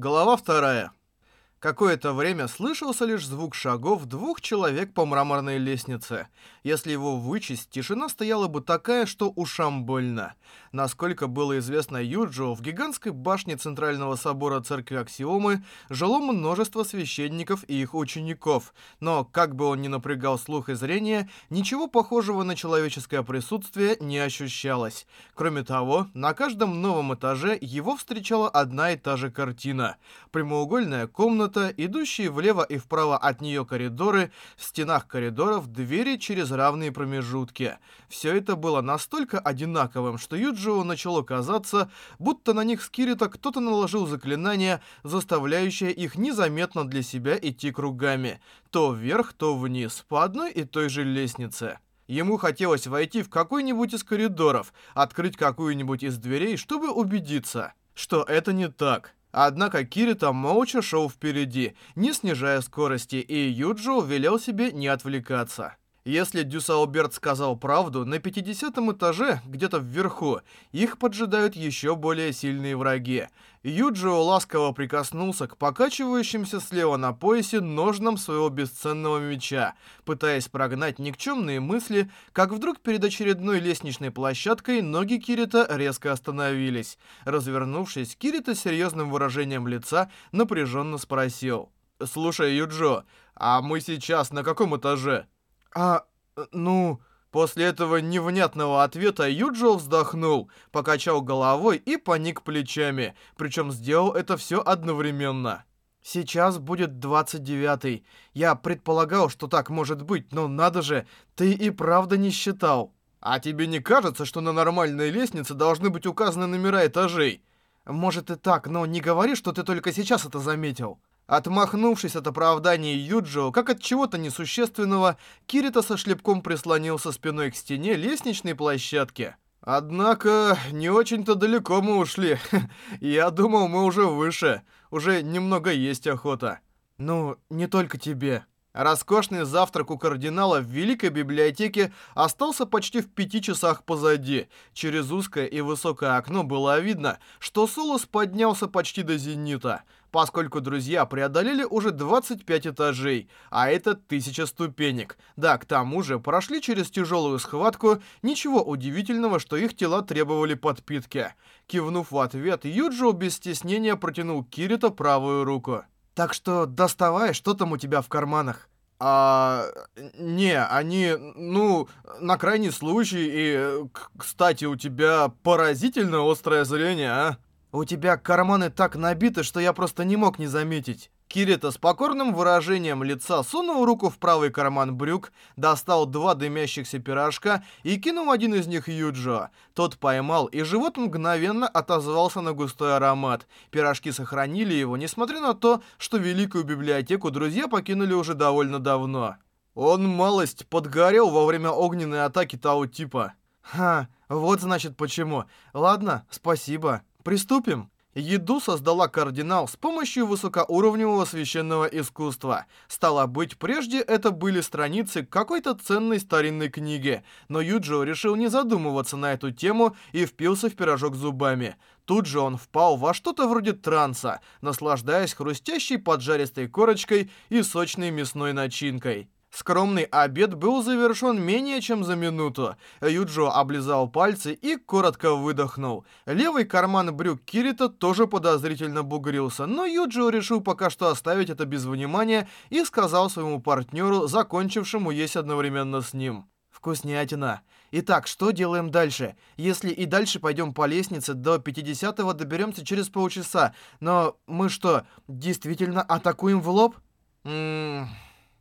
Глава вторая. Какое-то время слышался лишь звук шагов двух человек по мраморной лестнице. Если его вычесть, тишина стояла бы такая, что ушам больно. Насколько было известно Юджио, в гигантской башне Центрального собора Церкви Аксиомы жило множество священников и их учеников. Но, как бы он ни напрягал слух и зрение, ничего похожего на человеческое присутствие не ощущалось. Кроме того, на каждом новом этаже его встречала одна и та же картина. Прямоугольная комната, комната, идущие влево и вправо от нее коридоры, в стенах коридоров двери через равные промежутки. Все это было настолько одинаковым, что Юджио начало казаться, будто на них с Кирита кто-то наложил заклинание, заставляющее их незаметно для себя идти кругами, то вверх, то вниз, по одной и той же лестнице. Ему хотелось войти в какой-нибудь из коридоров, открыть какую-нибудь из дверей, чтобы убедиться, что это не так. Однако Кирита молча шел впереди, не снижая скорости, и Юджио велел себе не отвлекаться. Если Дюсалберт сказал правду, на 50 этаже, где-то вверху, их поджидают еще более сильные враги. Юджио ласково прикоснулся к покачивающимся слева на поясе ножнам своего бесценного меча, пытаясь прогнать никчемные мысли, как вдруг перед очередной лестничной площадкой ноги Кирита резко остановились. Развернувшись, Кирита серьезным выражением лица напряженно спросил. «Слушай, Юджо, а мы сейчас на каком этаже?» «А, ну...» После этого невнятного ответа Юджио вздохнул, покачал головой и поник плечами, причем сделал это все одновременно. «Сейчас будет 29-й. Я предполагал, что так может быть, но надо же, ты и правда не считал». «А тебе не кажется, что на нормальной лестнице должны быть указаны номера этажей?» «Может и так, но не говори, что ты только сейчас это заметил». Отмахнувшись от оправдания Юджио, как от чего-то несущественного, Кирита со шлепком прислонился спиной к стене лестничной площадки. Однако, не очень-то далеко мы ушли. Я думал, мы уже выше. Уже немного есть охота. Ну, не только тебе. Роскошный завтрак у кардинала в Великой библиотеке остался почти в пяти часах позади. Через узкое и высокое окно было видно, что Солос поднялся почти до зенита, поскольку друзья преодолели уже 25 этажей, а это тысяча ступенек. Да, к тому же прошли через тяжелую схватку, ничего удивительного, что их тела требовали подпитки. Кивнув в ответ, Юджио без стеснения протянул Кирита правую руку. Так что доставай, что там у тебя в карманах. А, не, они, ну, на крайний случай, и, кстати, у тебя поразительно острое зрение, а? У тебя карманы так набиты, что я просто не мог не заметить. Кирита с покорным выражением лица сунул руку в правый карман брюк, достал два дымящихся пирожка и кинул один из них Юджо. Тот поймал, и живот мгновенно отозвался на густой аромат. Пирожки сохранили его, несмотря на то, что великую библиотеку друзья покинули уже довольно давно. Он малость подгорел во время огненной атаки того типа. Ха, вот значит почему. Ладно, спасибо. Приступим. Еду создала кардинал с помощью высокоуровневого священного искусства. Стало быть, прежде это были страницы какой-то ценной старинной книги, но Юджио решил не задумываться на эту тему и впился в пирожок зубами. Тут же он впал во что-то вроде транса, наслаждаясь хрустящей поджаристой корочкой и сочной мясной начинкой. Скромный обед был завершен менее чем за минуту. Юджо облизал пальцы и коротко выдохнул. Левый карман брюк Кирита тоже подозрительно бугрился, но Юджио решил пока что оставить это без внимания и сказал своему партнеру, закончившему есть одновременно с ним. «Вкуснятина. Итак, что делаем дальше? Если и дальше пойдем по лестнице, до 50-го доберемся через полчаса. Но мы что, действительно атакуем в лоб?» «Ммм...»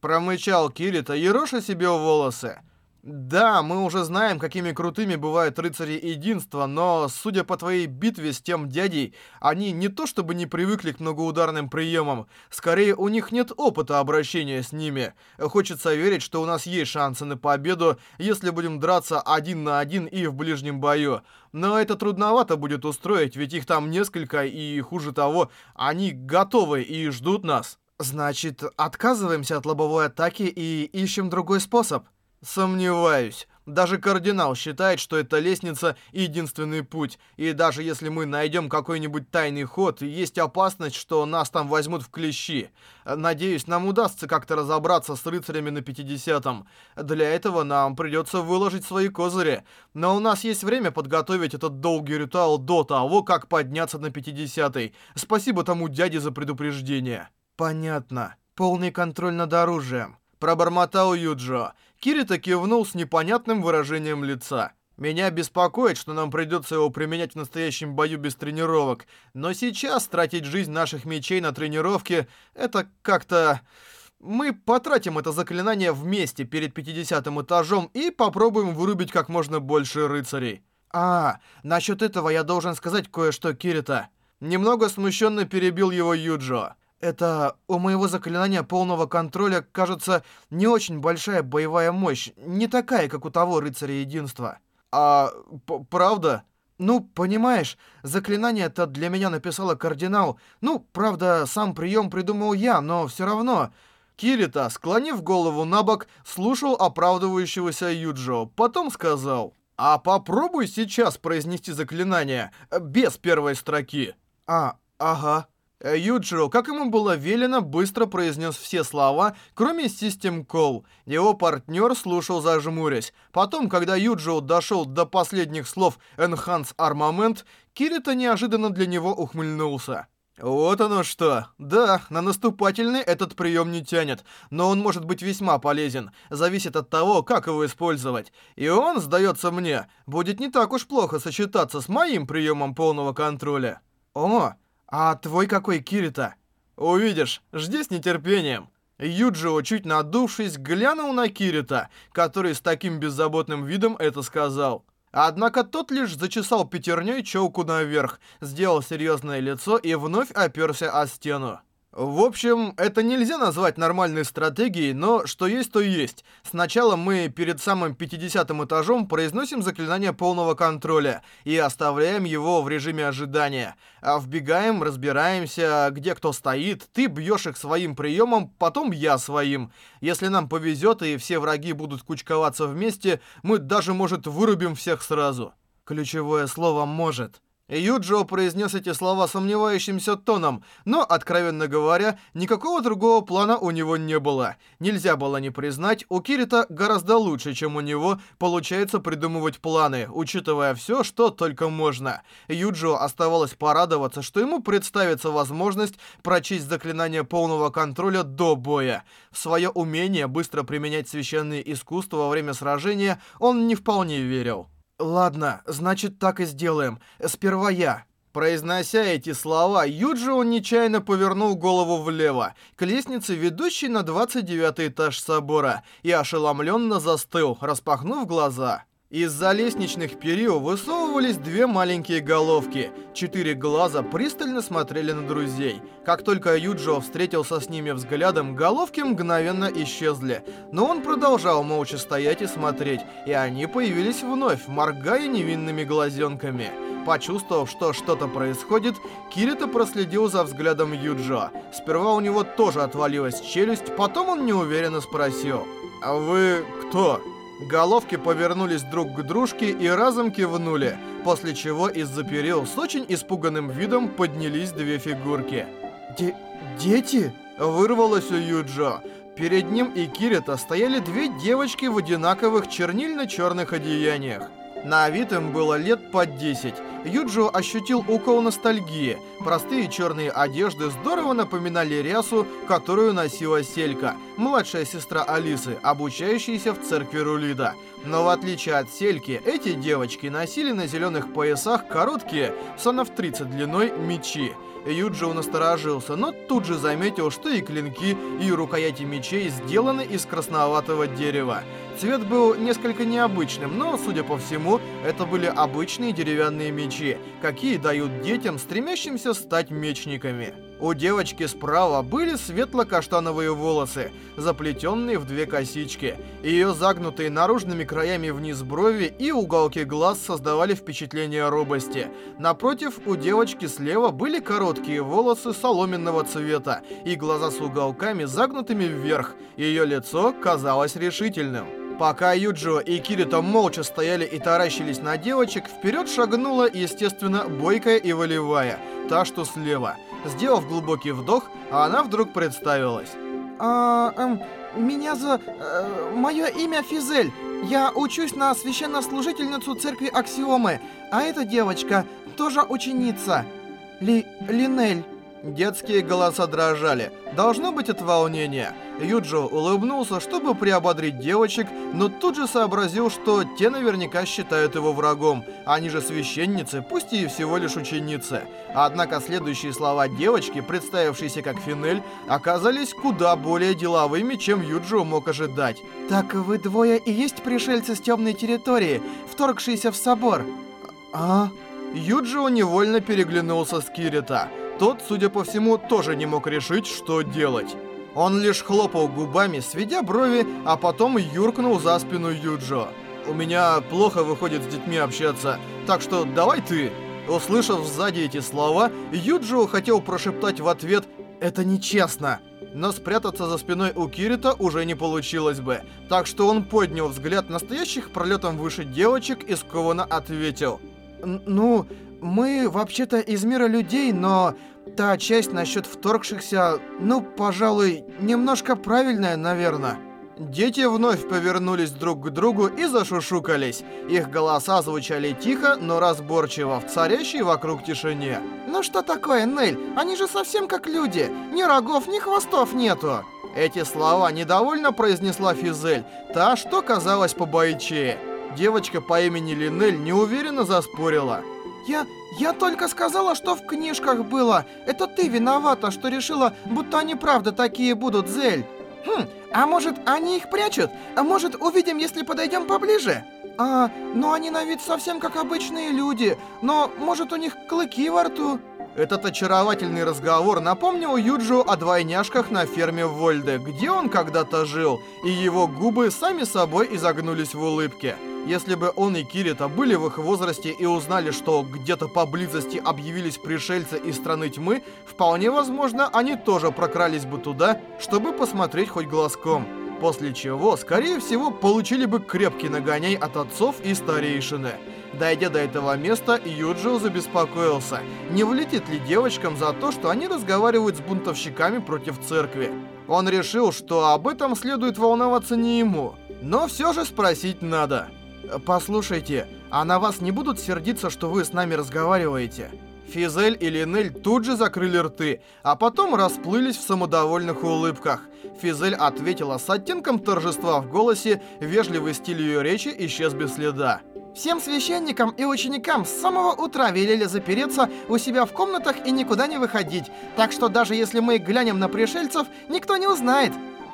Промычал Кирита, ероша себе волосы. Да, мы уже знаем, какими крутыми бывают рыцари единства, но, судя по твоей битве с тем дядей, они не то чтобы не привыкли к многоударным приемам, скорее у них нет опыта обращения с ними. Хочется верить, что у нас есть шансы на победу, если будем драться один на один и в ближнем бою. Но это трудновато будет устроить, ведь их там несколько, и хуже того, они готовы и ждут нас. Значит, отказываемся от лобовой атаки и ищем другой способ? Сомневаюсь. Даже кардинал считает, что эта лестница — единственный путь. И даже если мы найдем какой-нибудь тайный ход, есть опасность, что нас там возьмут в клещи. Надеюсь, нам удастся как-то разобраться с рыцарями на 50-м. Для этого нам придется выложить свои козыри. Но у нас есть время подготовить этот долгий ритуал до того, как подняться на 50-й. Спасибо тому дяде за предупреждение. Понятно. Полный контроль над оружием. Пробормотал Юджо. Кирита кивнул с непонятным выражением лица. Меня беспокоит, что нам придется его применять в настоящем бою без тренировок. Но сейчас тратить жизнь наших мечей на тренировки — это как-то... Мы потратим это заклинание вместе перед 50 этажом и попробуем вырубить как можно больше рыцарей. А, насчет этого я должен сказать кое-что, Кирита. Немного смущенно перебил его Юджо. Это у моего заклинания полного контроля, кажется, не очень большая боевая мощь, не такая, как у того рыцаря единства. А правда? Ну, понимаешь, заклинание-то для меня написала кардинал. Ну, правда, сам прием придумал я, но все равно... Кирита, склонив голову на бок, слушал оправдывающегося Юджо, потом сказал... «А попробуй сейчас произнести заклинание, без первой строки». «А, ага». Э, Юджиро, как ему было велено, быстро произнес все слова, кроме System Call. Его партнер слушал зажмурясь. Потом, когда Юджиро дошел до последних слов Enhance Armament, Кирита неожиданно для него ухмыльнулся. Вот оно что. Да, на наступательный этот прием не тянет, но он может быть весьма полезен. Зависит от того, как его использовать. И он, сдается мне, будет не так уж плохо сочетаться с моим приемом полного контроля. О, «А твой какой, Кирита?» «Увидишь, жди с нетерпением». Юджио, чуть надувшись, глянул на Кирита, который с таким беззаботным видом это сказал. Однако тот лишь зачесал пятерней челку наверх, сделал серьезное лицо и вновь оперся о стену. В общем, это нельзя назвать нормальной стратегией, но что есть, то есть. Сначала мы перед самым 50 этажом произносим заклинание полного контроля и оставляем его в режиме ожидания. А вбегаем, разбираемся, где кто стоит, ты бьешь их своим приемом, потом я своим. Если нам повезет и все враги будут кучковаться вместе, мы даже, может, вырубим всех сразу. Ключевое слово «может». Юджио произнес эти слова сомневающимся тоном, но, откровенно говоря, никакого другого плана у него не было. Нельзя было не признать, у Кирита гораздо лучше, чем у него, получается придумывать планы, учитывая все, что только можно. Юджио оставалось порадоваться, что ему представится возможность прочесть заклинание полного контроля до боя. В свое умение быстро применять священные искусства во время сражения он не вполне верил. «Ладно, значит, так и сделаем. Сперва я». Произнося эти слова, Юджио нечаянно повернул голову влево, к лестнице, ведущей на 29 этаж собора, и ошеломленно застыл, распахнув глаза. Из-за лестничных перил высовывались две маленькие головки. Четыре глаза пристально смотрели на друзей. Как только Юджио встретился с ними взглядом, головки мгновенно исчезли. Но он продолжал молча стоять и смотреть, и они появились вновь, моргая невинными глазенками. Почувствовав, что что-то происходит, Кирита проследил за взглядом Юджо. Сперва у него тоже отвалилась челюсть, потом он неуверенно спросил. «А вы кто?» Головки повернулись друг к дружке и разом кивнули, после чего из-за перил с очень испуганным видом поднялись две фигурки. Де «Дети?» — вырвалось у Юджо. Перед ним и Кирита стояли две девочки в одинаковых чернильно-черных одеяниях. На вид им было лет под 10. Юджио ощутил укол ностальгии. Простые черные одежды здорово напоминали рясу, которую носила Селька, младшая сестра Алисы, обучающаяся в церкви Рулида. Но в отличие от Сельки, эти девочки носили на зеленых поясах короткие, санов 30 длиной, мечи. Юджио насторожился, но тут же заметил, что и клинки, и рукояти мечей сделаны из красноватого дерева. Цвет был несколько необычным, но, судя по всему, это были обычные деревянные мечи, какие дают детям, стремящимся стать мечниками. У девочки справа были светло-каштановые волосы, заплетенные в две косички. Ее загнутые наружными краями вниз брови и уголки глаз создавали впечатление робости. Напротив, у девочки слева были короткие волосы соломенного цвета и глаза с уголками загнутыми вверх. Ее лицо казалось решительным. Пока Юджио и Кирита молча стояли и таращились на девочек, вперед шагнула, естественно, бойкая и волевая, та, что слева. Сделав глубокий вдох, она вдруг представилась. А, эм, меня за... Э, мое имя Физель. Я учусь на священнослужительницу церкви Аксиомы, а эта девочка тоже ученица. Ли... Линель. Детские голоса дрожали. Должно быть от волнения. Юджо улыбнулся, чтобы приободрить девочек, но тут же сообразил, что те наверняка считают его врагом. Они же священницы, пусть и всего лишь ученицы. Однако следующие слова девочки, представившейся как Финель, оказались куда более деловыми, чем Юджо мог ожидать. «Так вы двое и есть пришельцы с темной территории, вторгшиеся в собор?» «А?» Юджио невольно переглянулся с Кирита. Тот, судя по всему, тоже не мог решить, что делать. Он лишь хлопал губами, сведя брови, а потом юркнул за спину Юджо. «У меня плохо выходит с детьми общаться, так что давай ты». Услышав сзади эти слова, Юджо хотел прошептать в ответ «Это нечестно». Но спрятаться за спиной у Кирита уже не получилось бы, так что он поднял взгляд настоящих пролетом выше девочек и скованно ответил «Ну, мы вообще-то из мира людей, но та часть насчет вторгшихся, ну, пожалуй, немножко правильная, наверное». Дети вновь повернулись друг к другу и зашушукались. Их голоса звучали тихо, но разборчиво, в царящей вокруг тишине. «Ну что такое, Нель? Они же совсем как люди. Ни рогов, ни хвостов нету!» Эти слова недовольно произнесла Физель, та, что казалась побойчее. Девочка по имени Линель неуверенно заспорила. Я... я только сказала, что в книжках было. Это ты виновата, что решила, будто они правда такие будут, Зель. Хм, а может, они их прячут? А может, увидим, если подойдем поближе? А, ну они на вид совсем как обычные люди. Но, может, у них клыки во рту? Этот очаровательный разговор напомнил Юджу о двойняшках на ферме Вольде, где он когда-то жил, и его губы сами собой изогнулись в улыбке. Если бы он и Кирита были в их возрасте и узнали, что где-то поблизости объявились пришельцы из страны тьмы, вполне возможно, они тоже прокрались бы туда, чтобы посмотреть хоть глазком. После чего, скорее всего, получили бы крепкий нагоняй от отцов и старейшины. Дойдя до этого места, Юджио забеспокоился, не влетит ли девочкам за то, что они разговаривают с бунтовщиками против церкви. Он решил, что об этом следует волноваться не ему, но все же спросить надо. «Послушайте, а на вас не будут сердиться, что вы с нами разговариваете?» Физель и Линель тут же закрыли рты, а потом расплылись в самодовольных улыбках. Физель ответила с оттенком торжества в голосе, вежливый стиль ее речи исчез без следа. Всем священникам и ученикам с самого утра велели запереться у себя в комнатах и никуда не выходить, так что даже если мы глянем на пришельцев, никто не узнает.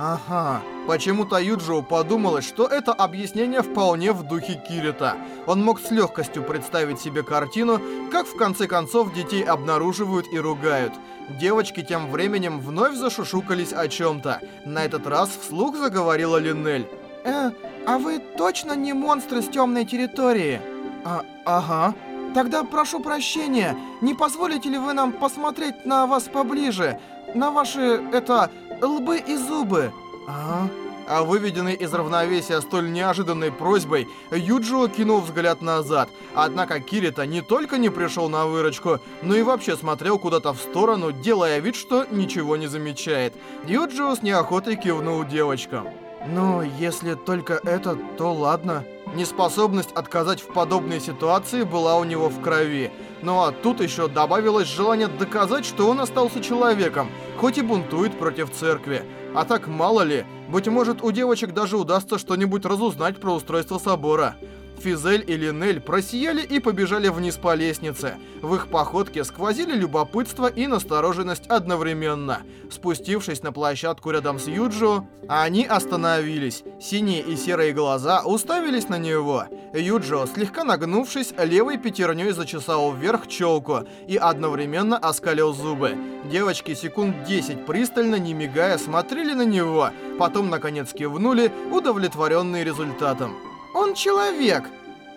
Ага. Почему-то Юджио подумалось, что это объяснение вполне в духе Кирита. Он мог с легкостью представить себе картину, как в конце концов детей обнаруживают и ругают. Девочки тем временем вновь зашушукались о чем-то. На этот раз вслух заговорила Линель. «Э, а вы точно не монстры с темной территории?» «А, ага». «Тогда прошу прощения, не позволите ли вы нам посмотреть на вас поближе? На ваши, это, лбы и зубы. А? А выведенный из равновесия столь неожиданной просьбой, Юджио кинул взгляд назад. Однако Кирита не только не пришел на выручку, но и вообще смотрел куда-то в сторону, делая вид, что ничего не замечает. Юджио с неохотой кивнул девочкам. «Ну, если только это, то ладно». Неспособность отказать в подобной ситуации была у него в крови. Ну а тут еще добавилось желание доказать, что он остался человеком, хоть и бунтует против церкви. А так мало ли, быть может у девочек даже удастся что-нибудь разузнать про устройство собора. Физель и Линель просияли и побежали вниз по лестнице. В их походке сквозили любопытство и настороженность одновременно. Спустившись на площадку рядом с Юджио, они остановились. Синие и серые глаза уставились на него. Юджио, слегка нагнувшись, левой пятерней зачесал вверх челку и одновременно оскалил зубы. Девочки секунд 10 пристально, не мигая, смотрели на него, потом наконец кивнули, удовлетворенные результатом. Он человек.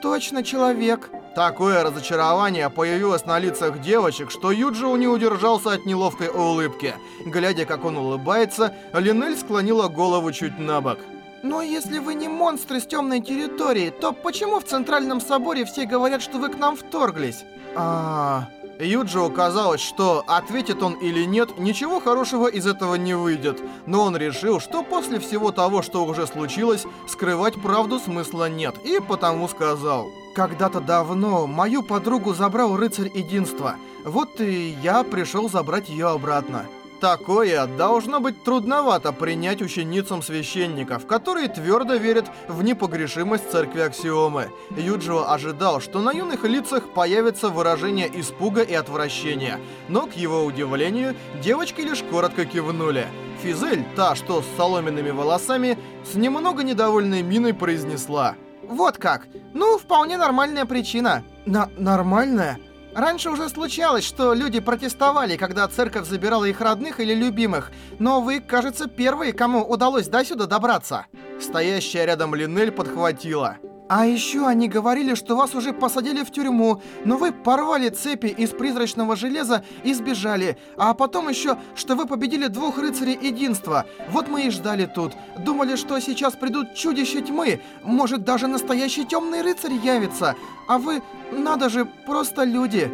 Точно человек. Такое разочарование появилось на лицах девочек, что Юджио не удержался от неловкой улыбки. Глядя, как он улыбается, Линель склонила голову чуть на бок. Но если вы не монстры с темной территории, то почему в Центральном Соборе все говорят, что вы к нам вторглись? А, Юджио казалось, что ответит он или нет, ничего хорошего из этого не выйдет. Но он решил, что после всего того, что уже случилось, скрывать правду смысла нет, и потому сказал. Когда-то давно мою подругу забрал рыцарь единства. Вот и я пришел забрать ее обратно. Такое должно быть трудновато принять ученицам священников, которые твердо верят в непогрешимость церкви Аксиомы. Юджио ожидал, что на юных лицах появится выражение испуга и отвращения, но, к его удивлению, девочки лишь коротко кивнули. Физель, та, что с соломенными волосами, с немного недовольной миной произнесла. «Вот как! Ну, вполне нормальная причина». На «Нормальная?» Раньше уже случалось, что люди протестовали, когда церковь забирала их родных или любимых, но вы, кажется, первые, кому удалось до сюда добраться. Стоящая рядом Линель подхватила. А еще они говорили, что вас уже посадили в тюрьму, но вы порвали цепи из призрачного железа и сбежали. А потом еще, что вы победили двух рыцарей единства. Вот мы и ждали тут. Думали, что сейчас придут чудища тьмы. Может, даже настоящий темный рыцарь явится. А вы, надо же, просто люди.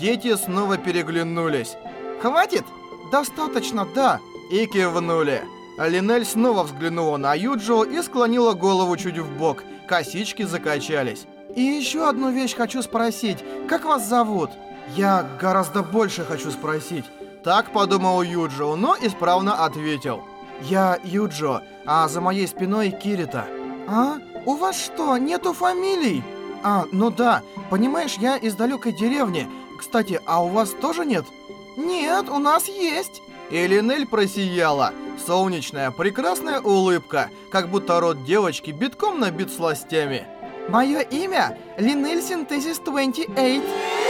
Дети снова переглянулись. Хватит? Достаточно, да. И кивнули. Линель снова взглянула на Юджио и склонила голову чуть в бок косички закачались. И еще одну вещь хочу спросить. Как вас зовут? Я гораздо больше хочу спросить. Так подумал Юджо, но исправно ответил. Я Юджо, а за моей спиной Кирита. А? У вас что, нету фамилий? А, ну да. Понимаешь, я из далекой деревни. Кстати, а у вас тоже нет? Нет, у нас есть. И Линель просияла. Солнечная, прекрасная улыбка, как будто рот девочки битком набит сластями. Мое имя Линель Синтезис 28.